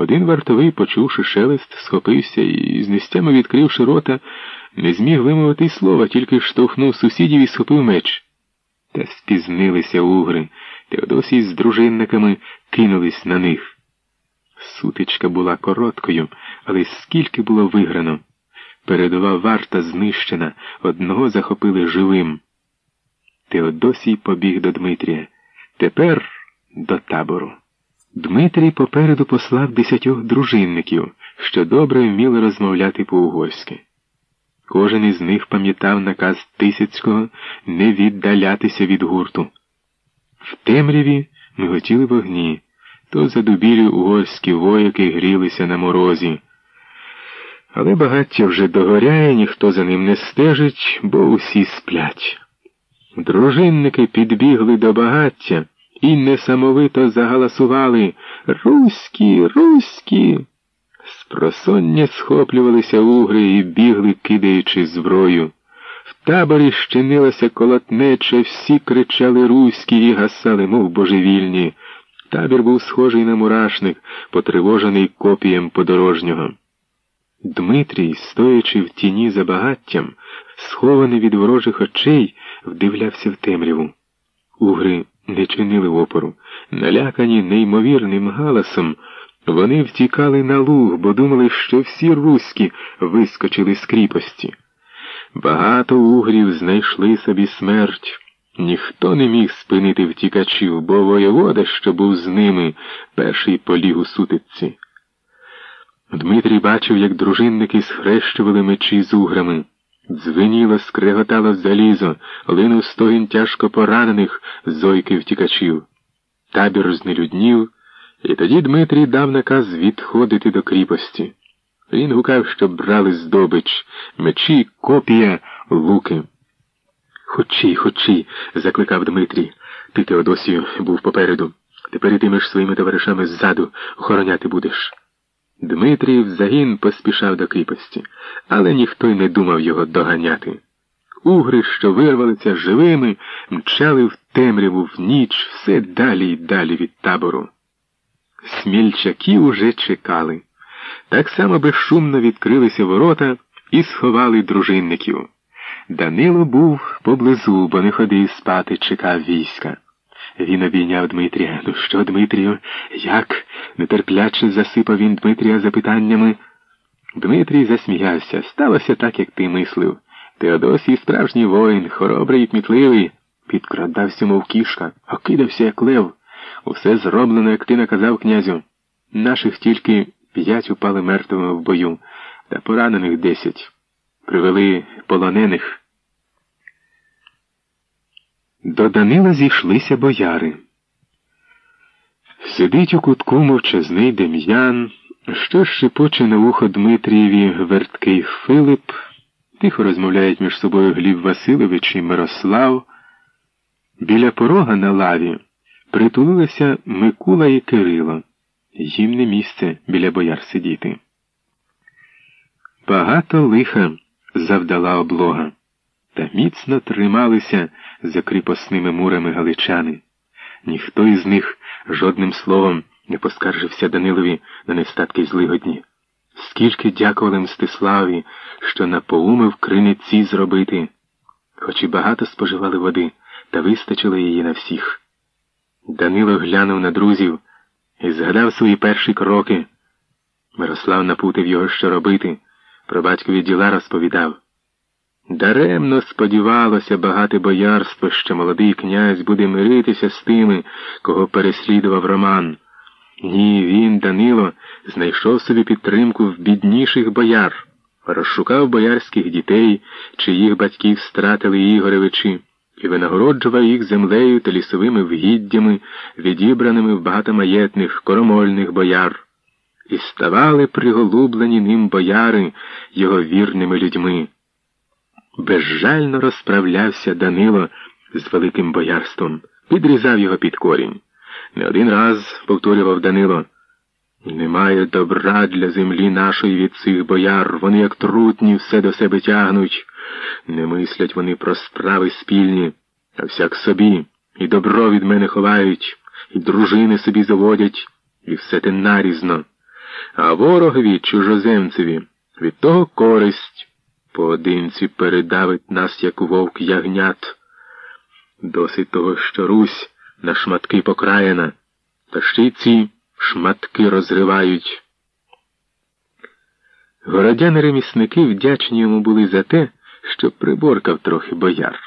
Один вартовий, почувши шелест, схопився і, з нестями відкривши рота, не зміг вимовити слова, тільки штовхнув сусідів і схопив меч. Та спізнилися угри. Теодосій з дружинниками кинулись на них. Сутичка була короткою, але скільки було виграно. Передова варта знищена, одного захопили живим. Теодосій побіг до Дмитрія. Тепер до табору. Дмитрій попереду послав десятьох дружинників, що добре вміли розмовляти по-угорськи. Кожен із них пам'ятав наказ Тисяцького не віддалятися від гурту. В темряві миготіли вогні, то задубілі угорські вояки грілися на морозі. Але багаття вже догоряє, ніхто за ним не стежить, бо усі сплять. Дружинники підбігли до багаття і несамовито загаласували Руські, руські. Спросоння схоплювалися угри і бігли, кидаючи зброю. В таборі щинилася колотнеча, всі кричали руські і гасали, мов божевільні. Табір був схожий на мурашник, потривожений копієм подорожнього. Дмитрій, стоячи в тіні за багаттям, схований від ворожих очей, вдивлявся в темряву. Угри не чинили опору, налякані неймовірним галасом. Вони втікали на луг, бо думали, що всі руські вискочили з кріпості. Багато угрів знайшли собі смерть. Ніхто не міг спинити втікачів, бо воєвода, що був з ними, перший поліг у сутичці. Дмитрій бачив, як дружинники схрещували мечі з уграми. Дзвеніло, скреготало залізо, линув стогін тяжко поранених зойки втікачів. Табір знелюднів, і тоді Дмитрій дав наказ відходити до кріпості. Він гукав, щоб брали здобич, мечі, копія, луки. Хочі, хочі, закликав Дмитрій. Ти, Теодосію, був попереду. Тепер йтимеш своїми товаришами ззаду, охороняти будеш. Дмитрій в загін поспішав до кріпості, але ніхто й не думав його доганяти. Угри, що вирвалися живими, мчали в темряву в ніч все далі й далі від табору. Смільчаки уже чекали. Так само безшумно відкрилися ворота і сховали дружинників. Данило був поблизу, бо не ходив спати, чекав війська. Він обійняв Дмитрія. Ну що, Дмитрію, як? нетерпляче засипав він Дмитрія запитаннями. Дмитрій засміявся. Сталося так, як ти мислив. Теодосій справжній воїн, хоробрий і кмітливий, підкрадався, мов кішка, окидався, як лев. Усе зроблено, як ти наказав князю. Наших тільки п'ять упали мертвими в бою, та поранених десять. Привели полонених. До Данила зійшлися бояри. Сидить у кутку мовчазний Дем'ян, що шепоче на вухо Дмитрієві верткий Филип, тихо розмовляють між собою Гліб Васильович і Мирослав. Біля порога на лаві притулилися Микула і Кирило. Їм не місце біля бояр сидіти. Багато лиха завдала облога, та міцно трималися за кріпосними мурами галичани. Ніхто із них жодним словом не поскаржився Данилові на нестатки злигодні. Скільки дякували Мстиславі, що напоумив криниці зробити, хоч і багато споживали води, та вистачило її на всіх. Данило глянув на друзів і згадав свої перші кроки. Мирослав напутив його, що робити, про батькові діла розповідав. Даремно сподівалося багате боярство, що молодий князь буде миритися з тими, кого переслідував Роман. Ні, він, Данило, знайшов собі підтримку в бідніших бояр, розшукав боярських дітей, чиїх батьків стратили Ігоревичі, і винагороджував їх землею та лісовими вгіддями, відібраними в багатомаєтних, коромольних бояр, і ставали приголублені ним бояри його вірними людьми. Безжально розправлявся Данило з великим боярством, підрізав його під корінь. Не один раз повторював Данило. Немає добра для землі нашої від цих бояр, вони, як трутні, все до себе тягнуть. Не мислять вони про справи спільні, а всяк собі, і добро від мене ховають, і дружини собі заводять, і все те нарізно. а ворогові чужоземцеві від того користь. Поодинці передавить нас, як вовк ягнят. Досить того, що Русь на шматки покраєна, та ще ці шматки розривають. Городяни ремісники вдячні йому були за те, що приборкав трохи бояр.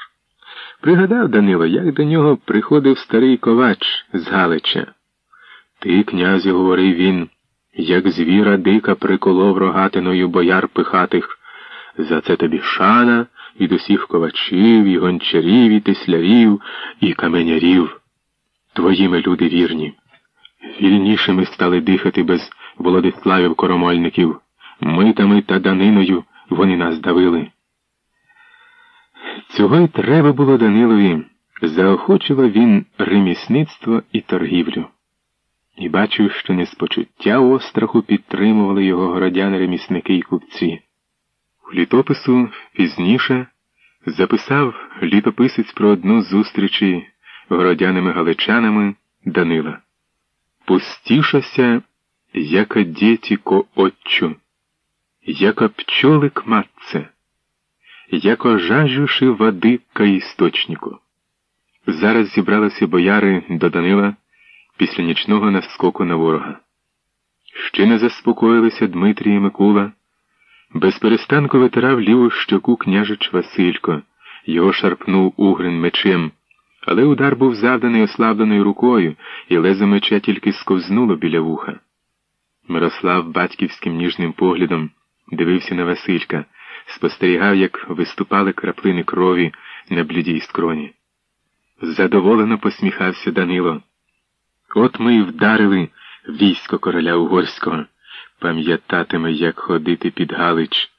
Пригадав Данило, як до нього приходив старий ковач з Галича. Ти, князю, говорив він, як звіра дика приколов рогатиною бояр пихатих. За це тобі шана від усіх ковачів, і гончарів, і теслярів, і каменярів. Твоїми люди вірні. Вільнішими стали дихати без Володиславів коромольників. Митами та даниною вони нас давили. Цього й треба було Данилові. Заохочував він ремісництво і торгівлю. І бачив, що не з остраху підтримували його городяни ремісники і купці. Літопису пізніше записав літописець про одну з зустрічі городяними галичанами Данила. Пустішася, яка діті ко отчу, яка пчолик матце, яко жажуши води ка істочнику. Зараз зібралися бояри до Данила після нічного наскоку на ворога. Ще не заспокоїлися Дмитрій і Микула. Безперестанку витирав ліву щоку княжич Василько, його шарпнув Угрин мечем, але удар був завданий ослабленою рукою, і лезо меча тільки сковзнуло біля вуха. Мирослав батьківським ніжним поглядом дивився на Василька, спостерігав, як виступали краплини крові на блідій скроні. Задоволено посміхався Данило. От ми й вдарили військо короля Угорського пам'ятатиме, як ходити під Галич.